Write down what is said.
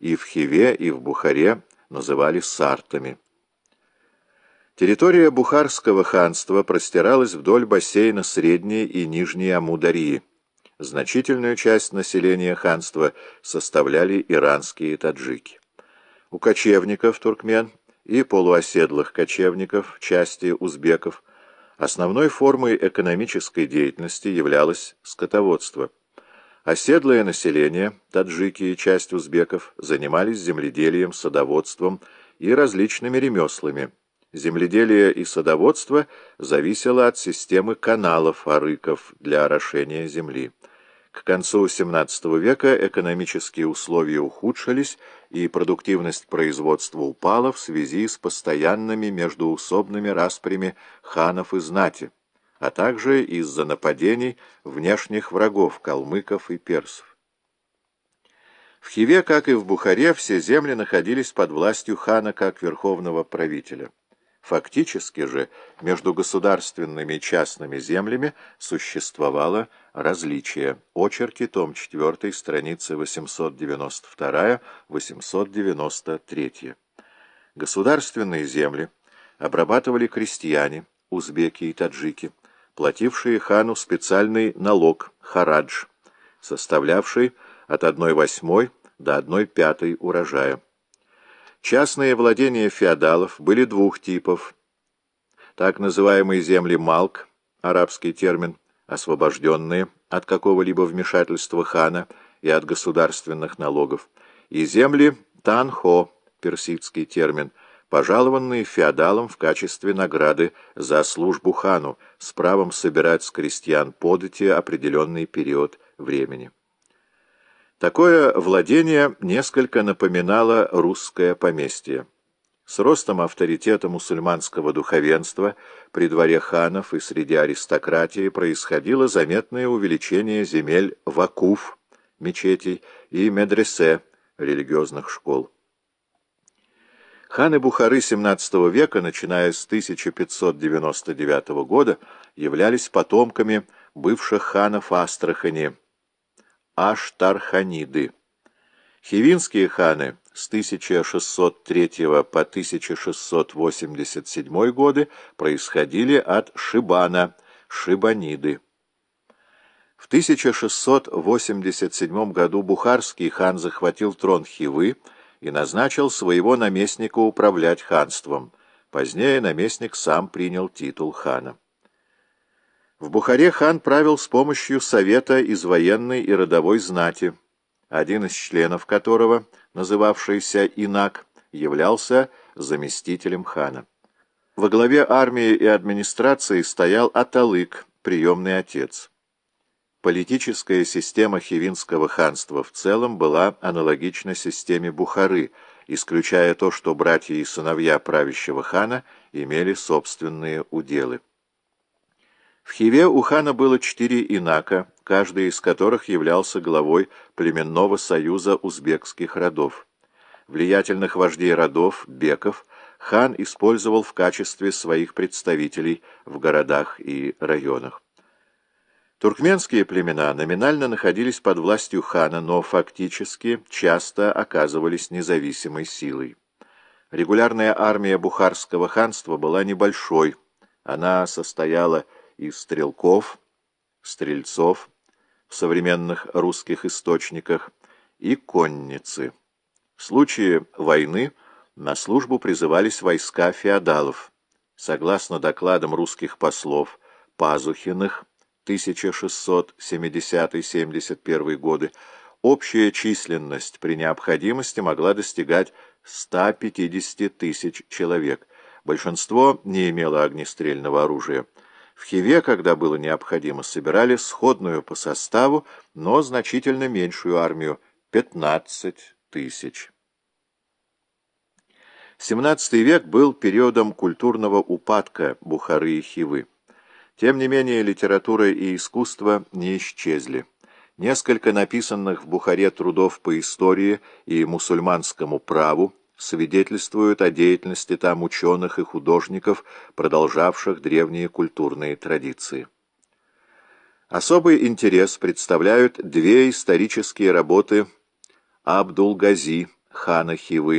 и в Хиве, и в Бухаре называли сартами. Территория Бухарского ханства простиралась вдоль бассейна Средней и Нижней Амударии. Значительную часть населения ханства составляли иранские таджики. У кочевников туркмен и полуоседлых кочевников, части узбеков, основной формой экономической деятельности являлось скотоводство. Оседлое население, таджики и часть узбеков, занимались земледелием, садоводством и различными ремеслами. Земледелие и садоводство зависело от системы каналов арыков для орошения земли. К концу XVII века экономические условия ухудшились, и продуктивность производства упала в связи с постоянными междуусобными распрями ханов и знати, а также из-за нападений внешних врагов калмыков и персов. В Хиве, как и в Бухаре, все земли находились под властью хана как верховного правителя. Фактически же между государственными и частными землями существовало различие. Очерки, том 4, страницы 892-893. Государственные земли обрабатывали крестьяне, узбеки и таджики, платившие хану специальный налог – харадж, составлявший от 1 восьмой до 1 пятой урожая. Частные владения феодалов были двух типов. Так называемые земли Малк, арабский термин, освобожденные от какого-либо вмешательства хана и от государственных налогов, и земли Танхо, персидский термин, пожалованные феодалам в качестве награды за службу хану с правом собирать с крестьян подати определенный период времени. Такое владение несколько напоминало русское поместье. С ростом авторитета мусульманского духовенства при дворе ханов и среди аристократии происходило заметное увеличение земель вакуф, мечетей, и медресе, религиозных школ. Ханы Бухары XVII века, начиная с 1599 года, являлись потомками бывших ханов Астрахани, Аштарханиды. Хивинские ханы с 1603 по 1687 годы происходили от Шибана, Шибаниды. В 1687 году бухарский хан захватил трон Хивы и назначил своего наместника управлять ханством. Позднее наместник сам принял титул хана. В Бухаре хан правил с помощью совета из военной и родовой знати, один из членов которого, называвшийся Инак, являлся заместителем хана. Во главе армии и администрации стоял Аталык, приемный отец. Политическая система Хивинского ханства в целом была аналогична системе Бухары, исключая то, что братья и сыновья правящего хана имели собственные уделы. В Хиве у хана было четыре инака, каждый из которых являлся главой племенного союза узбекских родов. Влиятельных вождей родов, беков, хан использовал в качестве своих представителей в городах и районах. Туркменские племена номинально находились под властью хана, но фактически часто оказывались независимой силой. Регулярная армия Бухарского ханства была небольшой, она состояла из стрелков, стрельцов в современных русских источниках и конницы. В случае войны на службу призывались войска феодалов. Согласно докладам русских послов Пазухиных 1670-71 годы, общая численность при необходимости могла достигать 150 тысяч человек. Большинство не имело огнестрельного оружия. В Хиве, когда было необходимо, собирали сходную по составу, но значительно меньшую армию — 15 тысяч. XVII век был периодом культурного упадка Бухары и Хивы. Тем не менее, литература и искусство не исчезли. Несколько написанных в Бухаре трудов по истории и мусульманскому праву свидетельствуют о деятельности там ученых и художников, продолжавших древние культурные традиции. Особый интерес представляют две исторические работы Абдул-Гази хана Хивы,